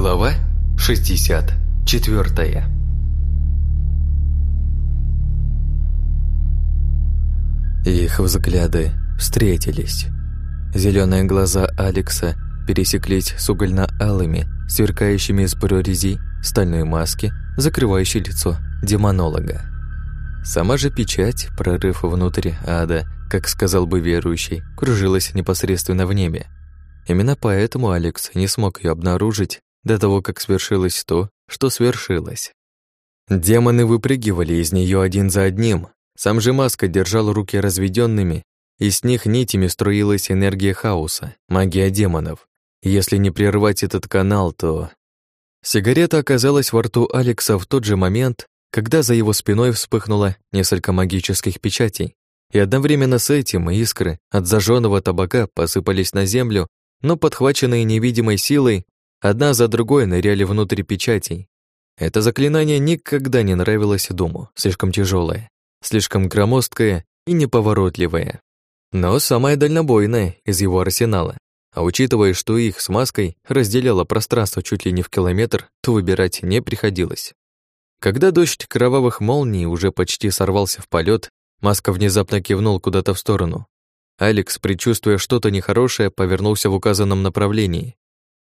Глава 64 Их взгляды встретились. Зеленые глаза Алекса пересеклись с угольно-алыми, сверкающими из прорезей стальной маски, закрывающей лицо демонолога. Сама же печать, прорыв внутрь ада, как сказал бы верующий, кружилась непосредственно в небе. Именно поэтому Алекс не смог ее обнаружить до того, как свершилось то, что свершилось. Демоны выпрыгивали из нее один за одним. Сам же Маска держал руки разведенными, и с них нитями струилась энергия хаоса, магия демонов. Если не прервать этот канал, то... Сигарета оказалась во рту Алекса в тот же момент, когда за его спиной вспыхнуло несколько магических печатей, и одновременно с этим искры от зажженного табака посыпались на землю, но подхваченные невидимой силой, одна за другой ныряли внутрь печатей. Это заклинание никогда не нравилось Дому, слишком тяжелое, слишком громоздкое и неповоротливое. Но самое дальнобойное из его арсенала. А учитывая, что их с маской разделяло пространство чуть ли не в километр, то выбирать не приходилось. Когда дождь кровавых молний уже почти сорвался в полет, маска внезапно кивнул куда-то в сторону. Алекс, предчувствуя что-то нехорошее, повернулся в указанном направлении.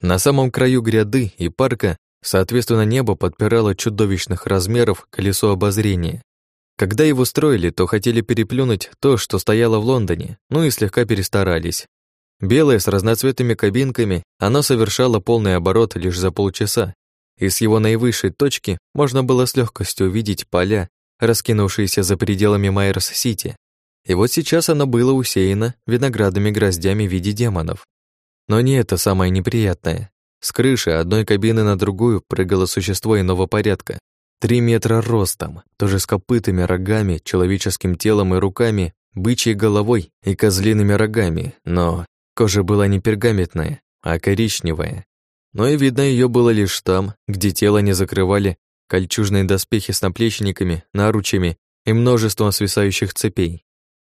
На самом краю гряды и парка, соответственно, небо подпирало чудовищных размеров колесо обозрения. Когда его строили, то хотели переплюнуть то, что стояло в Лондоне, ну и слегка перестарались. Белое с разноцветными кабинками, оно совершало полный оборот лишь за полчаса, и с его наивысшей точки можно было с легкостью увидеть поля, раскинувшиеся за пределами Майерс-Сити. И вот сейчас оно было усеяно виноградными гроздями в виде демонов. Но не это самое неприятное. С крыши одной кабины на другую прыгало существо иного порядка. Три метра ростом, тоже с копытами, рогами, человеческим телом и руками, бычьей головой и козлиными рогами, но кожа была не пергаментная, а коричневая, но и видно ее было лишь там, где тело не закрывали кольчужные доспехи с наплечниками, наручами и множеством свисающих цепей.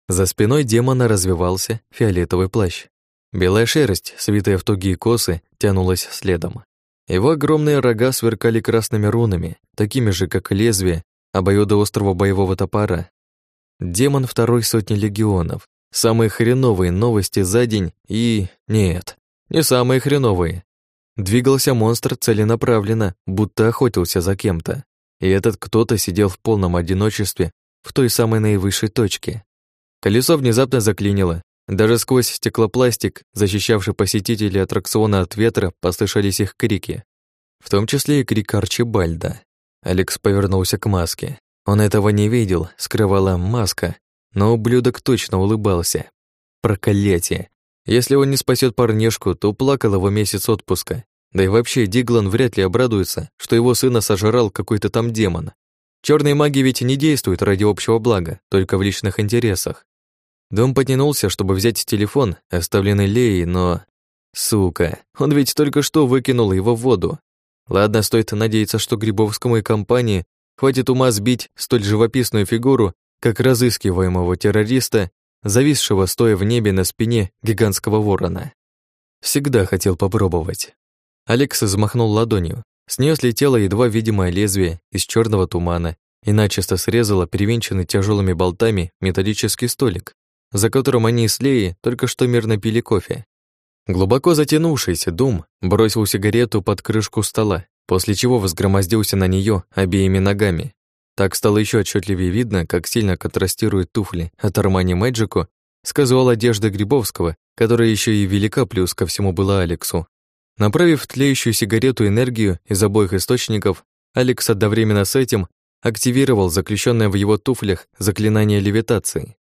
За спиной демона развивался фиолетовый плащ. Белая шерсть, свитая в тугие косы, тянулась следом. Его огромные рога сверкали красными рунами, такими же, как лезвие обоюдоострого боевого топора. Демон второй сотни легионов. Самые хреновые новости за день и... Нет, не самые хреновые. Двигался монстр целенаправленно, будто охотился за кем-то. И этот кто-то сидел в полном одиночестве в той самой наивысшей точке. Колесо внезапно заклинило. Даже сквозь стеклопластик, защищавший посетителей аттракциона от ветра, послышались их крики. В том числе и крик Арчибальда. Алекс повернулся к маске. Он этого не видел, скрывала маска, но ублюдок точно улыбался. Проклятие! Если он не спасет парнишку, то плакал его месяц отпуска. Да и вообще, Диглан вряд ли обрадуется, что его сына сожрал какой-то там демон. Черные маги ведь не действуют ради общего блага, только в личных интересах. Дом потянулся, чтобы взять телефон, оставленный Леей, но... Сука, он ведь только что выкинул его в воду. Ладно, стоит надеяться, что Грибовскому и компании хватит ума сбить столь живописную фигуру, как разыскиваемого террориста, зависшего стоя в небе на спине гигантского ворона. Всегда хотел попробовать. Алекс взмахнул ладонью. С нее слетело едва видимое лезвие из черного тумана и начисто срезало перевинченный тяжелыми болтами металлический столик, за которым они с Леей только что мирно пили кофе. Глубоко затянувшийся Дум бросил сигарету под крышку стола, после чего возгромоздился на нее обеими ногами. Так стало еще отчетливее видно, как сильно контрастируют туфли от Армани Мэджико с одежды Грибовского, которая еще и велика плюс ко всему была Алексу. Направив тлеющую сигарету энергию из обоих источников, Алекс одновременно с этим активировал заключенное в его туфлях заклинание левитации.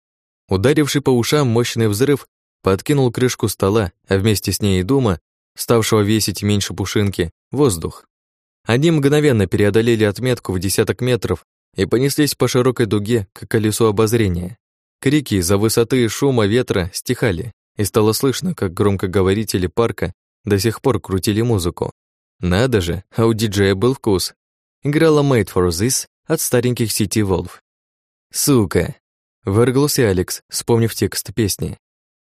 Ударивший по ушам мощный взрыв подкинул крышку стола, а вместе с ней и дума, ставшего весить меньше пушинки, воздух. Они мгновенно преодолели отметку в десяток метров и понеслись по широкой дуге к колесу обозрения. Крики из-за высоты и шума ветра стихали, и стало слышно, как громкоговорители парка до сих пор крутили музыку. Надо же, а у диджея был вкус. Играла Made for This от стареньких City Wolf. «Сука!» — выргался Алекс, вспомнив текст песни.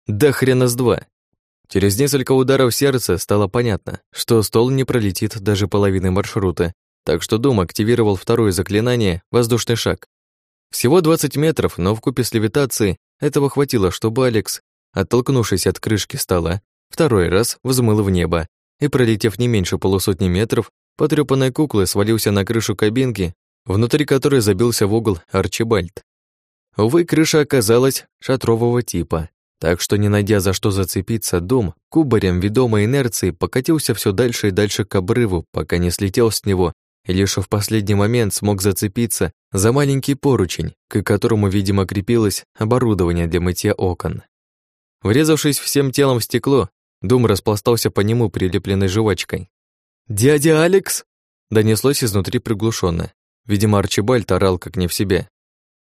«Да хрена с два!» Через несколько ударов сердца стало понятно, что стол не пролетит даже половины маршрута, так что Дум активировал второе заклинание «Воздушный шаг». Всего 20 метров, но вкупе с левитацией этого хватило, чтобы Алекс, оттолкнувшись от крышки стола, второй раз взмыл в небо и, пролетев не меньше полусотни метров, потрёпанной куклы свалился на крышу кабинки, внутри которой забился в угол Арчибальд. Увы, крыша оказалась шатрового типа, так что, не найдя за что зацепиться, дом, кубарем ведомой инерции, покатился все дальше и дальше к обрыву, пока не слетел с него, и лишь в последний момент смог зацепиться за маленький поручень, к которому, видимо, крепилось оборудование для мытья окон. Врезавшись всем телом в стекло, Дум распластался по нему прилепленной жвачкой. «Дядя Алекс!» донеслось изнутри приглушенно. Видимо, Арчибальд орал как не в себе.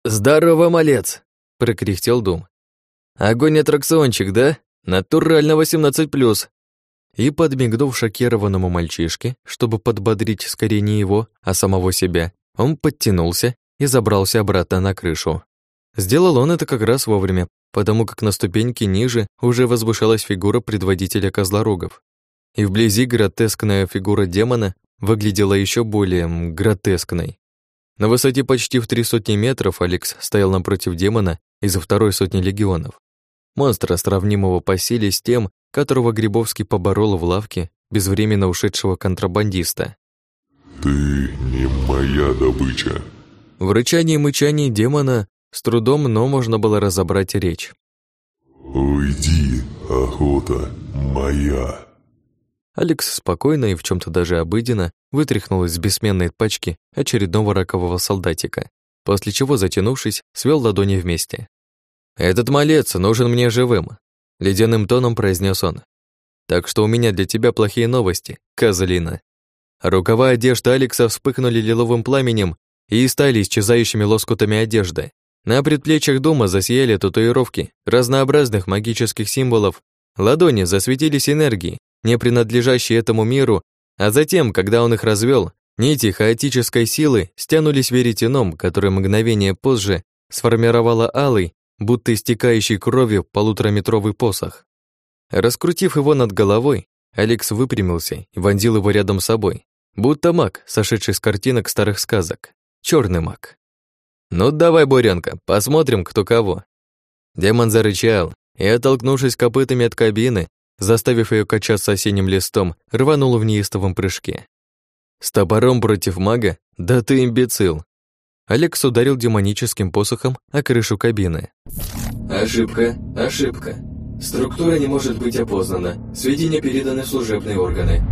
«Здорово, малец!» — прокряхтел Дум. Огонь аттракциончик, да? Натурально 18+. И, подмигнув шокированному мальчишке, чтобы подбодрить скорее не его, а самого себя, он подтянулся и забрался обратно на крышу. Сделал он это как раз вовремя, потому как на ступеньке ниже уже возвышалась фигура предводителя козлорогов. И вблизи гротескная фигура демона выглядела еще более гротескной. На высоте почти в три сотни метров Алекс стоял напротив демона из второй сотни легионов монстра, сравнимого по силе с тем, которого Грибовский поборол в лавке безвременно ушедшего контрабандиста. «Ты не моя добыча». В рычании и мычании демона с трудом, но можно было разобрать речь. «Уйди, охота моя». Алекс спокойно и в чем то даже обыденно вытряхнул из бессменной пачки очередного ракового солдатика, после чего, затянувшись, свел ладони вместе. «Этот малец нужен мне живым», — ледяным тоном произнес он. «Так что у меня для тебя плохие новости, козлина». Рукава одежды Алекса вспыхнули лиловым пламенем и стали исчезающими лоскутами одежды. На предплечьях дома засияли татуировки разнообразных магических символов. Ладони засветились энергией, не принадлежащей этому миру, а затем, когда он их развел, нити хаотической силы стянулись веретеном, который мгновение позже сформировала алый, будто истекающий кровью полутораметровый посох. Раскрутив его над головой, Алекс выпрямился и вонзил его рядом с собой, будто маг, сошедший с картинок старых сказок. Черный маг. «Ну давай, Буренка, посмотрим, кто кого». Демон зарычал и, оттолкнувшись копытами от кабины, заставив ее качаться осенним листом, рванул в неистовом прыжке. С топором против мага? Да ты имбецил. Алекс ударил демоническим посохом о крышу кабины. Ошибка, ошибка. Структура не может быть опознана. Сведения переданы в служебные органы.